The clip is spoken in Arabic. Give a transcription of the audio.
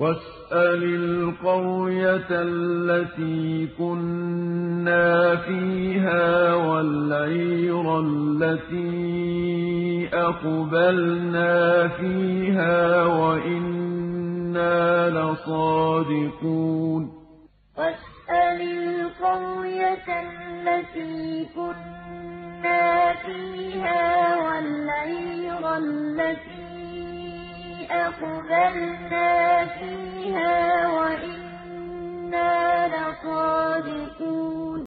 وَاسْأَلِ الْقَرْيَةَ الَّتِي كُنَّا فِيهَا وَالْعِيرَ الَّتِي أَقْبَلْنَا فِيهَا وَإِنَّا لَصَادِقُونَ وَاسْأَلِ الْقَرْيَةَ الَّتِي كُنَّا فِيهَا وَالْعِيرَ الَّتِي أَقْبَلْنَا فِيهَا وَإِنَّا لَصَادِقُونَ.